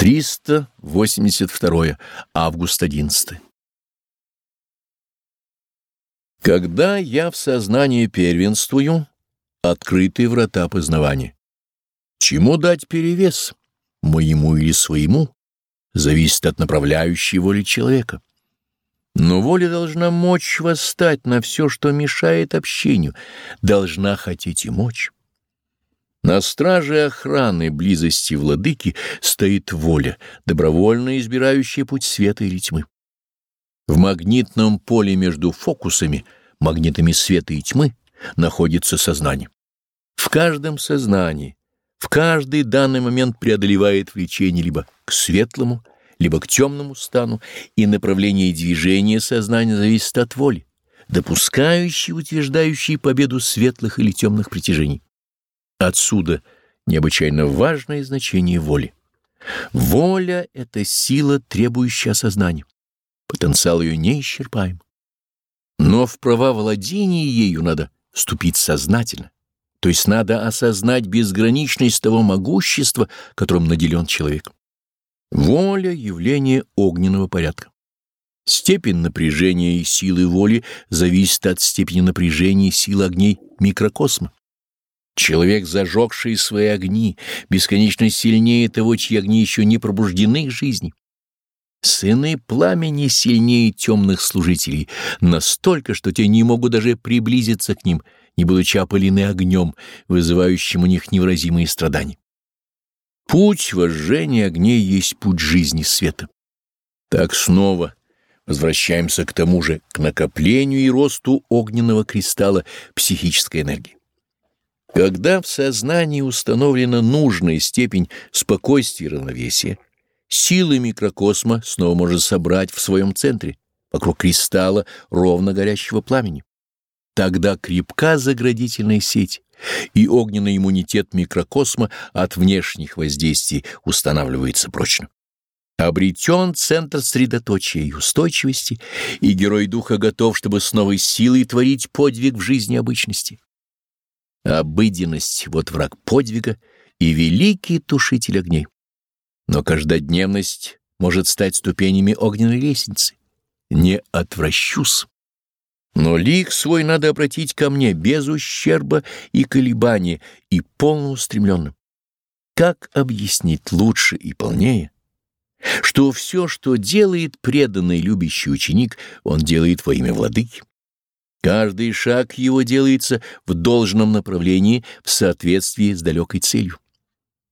382 август 11 Когда я в сознании первенствую, открыты врата познавания. Чему дать перевес, моему или своему, зависит от направляющей воли человека. Но воля должна мочь восстать на все, что мешает общению, должна хотеть и мочь. На страже охраны близости владыки стоит воля, добровольно избирающая путь света или тьмы. В магнитном поле между фокусами, магнитами света и тьмы, находится сознание. В каждом сознании, в каждый данный момент преодолевает влечение либо к светлому, либо к темному стану, и направление движения сознания зависит от воли, допускающей, утверждающей победу светлых или темных притяжений. Отсюда необычайно важное значение воли. Воля — это сила, требующая сознания. Потенциал ее неисчерпаем. Но в права владения ею надо вступить сознательно, то есть надо осознать безграничность того могущества, которым наделен человек. Воля — явление огненного порядка. Степень напряжения и силы воли зависит от степени напряжения и силы огней микрокосма. Человек, зажегший свои огни, бесконечно сильнее того, чьи огни еще не пробуждены к жизни. Сыны пламени сильнее темных служителей, настолько, что те не могут даже приблизиться к ним, не будучи опылены огнем, вызывающим у них невыразимые страдания. Путь вожжения огней есть путь жизни света. Так снова возвращаемся к тому же, к накоплению и росту огненного кристалла психической энергии. Когда в сознании установлена нужная степень спокойствия и равновесия, силы микрокосма снова может собрать в своем центре, вокруг кристалла ровно горящего пламени. Тогда крепка заградительная сеть, и огненный иммунитет микрокосма от внешних воздействий устанавливается прочно. Обретен центр средоточия и устойчивости, и герой духа готов, чтобы с новой силой творить подвиг в жизни обычности. Обыденность — вот враг подвига и великий тушитель огней. Но каждодневность может стать ступенями огненной лестницы. Не отвращусь. Но лик свой надо обратить ко мне без ущерба и колебания и полноустремленным. Как объяснить лучше и полнее, что все, что делает преданный любящий ученик, он делает во имя владыки? Каждый шаг его делается в должном направлении в соответствии с далекой целью.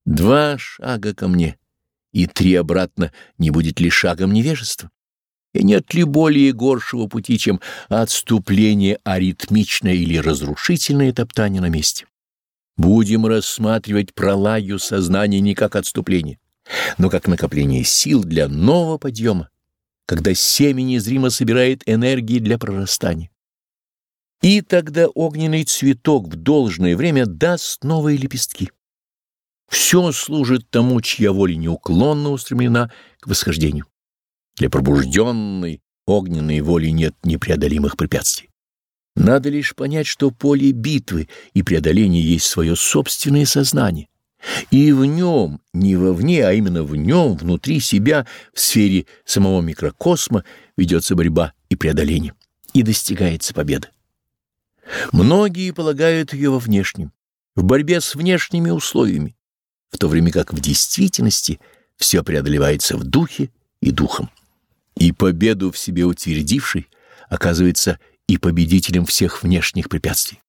Два шага ко мне и три обратно не будет ли шагом невежества? И нет ли более горшего пути, чем отступление аритмичное или разрушительное топтание на месте? Будем рассматривать пролаю сознания не как отступление, но как накопление сил для нового подъема, когда семя незримо собирает энергии для прорастания. И тогда огненный цветок в должное время даст новые лепестки. Все служит тому, чья воля неуклонно устремлена к восхождению. Для пробужденной огненной воли нет непреодолимых препятствий. Надо лишь понять, что поле битвы и преодоления есть свое собственное сознание. И в нем, не вовне, а именно в нем, внутри себя, в сфере самого микрокосма, ведется борьба и преодоление, и достигается победа. Многие полагают ее во внешнем, в борьбе с внешними условиями, в то время как в действительности все преодолевается в духе и духом. И победу в себе утвердивший оказывается и победителем всех внешних препятствий.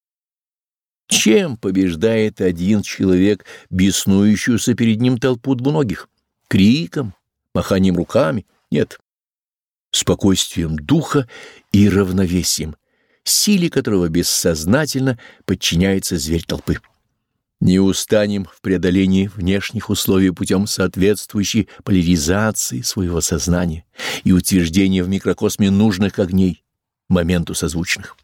Чем побеждает один человек беснующуюся перед ним толпу двуногих? Криком, маханием руками? Нет. Спокойствием духа и равновесием, силе которого бессознательно подчиняется зверь толпы. Не устанем в преодолении внешних условий путем соответствующей поляризации своего сознания и утверждения в микрокосме нужных огней, моменту созвучных.